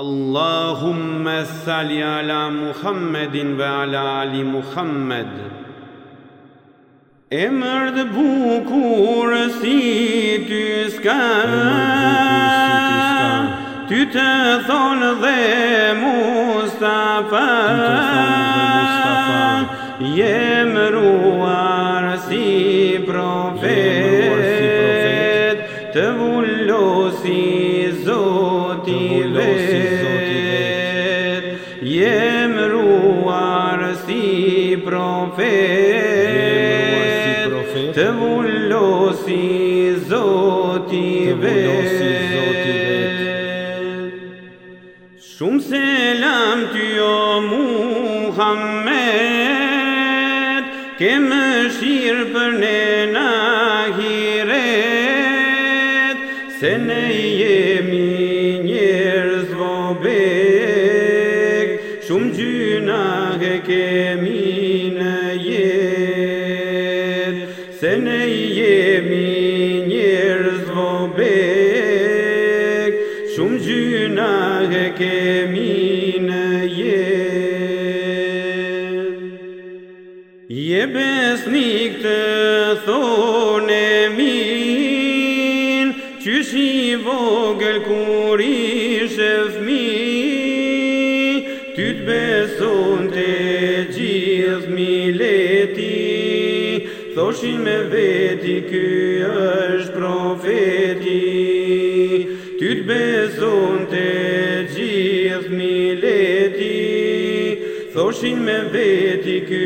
اللهم صل على محمد وعلى آل محمد امرد بوكور سي تسكا سکر تو تثال ده مصطفى یم سي سی پروفیت تولو سی profet Të vullosi zoti vet Shumë selam të jo Muhammed Ke më shirë për ne na hiret Se ne jemi Shumë gjyna e kemi se ne jemi njerëz vobek, shumë gjyna e kemi në jetë. Je besnik të thone min, që shi vogël kur ishe fmi, ty të beson të gjithë mileti, Thoshin me veti, ky është profeti, ty të beson të gjithë mileti, thoshin me veti, ky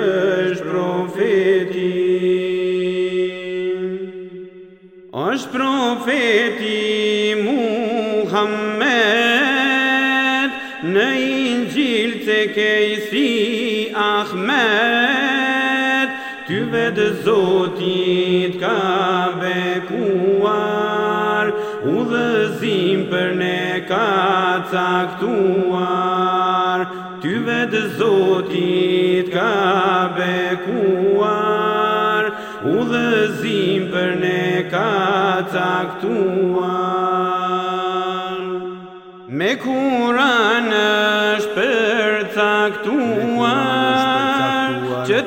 është profeti. është profeti Muhammed, në injil të kejsi Ahmed, Ty vetë Zotit ka bekuar, u dhe zim për ne ka caktuar. Ty vetë Zotit ka bekuar, u dhe zim për ne ka caktuar. Me kuran është për caktuar,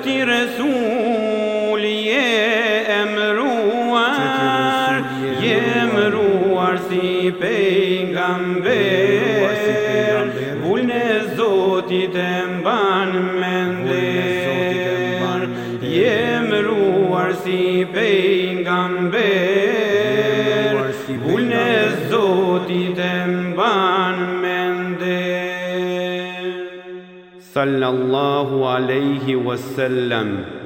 ti rësulli e emruar E emruar si pejngamber Vullne zotit e mban mender E emruar si pejngamber Vullne zotit e mban mender صلى الله عليه وسلم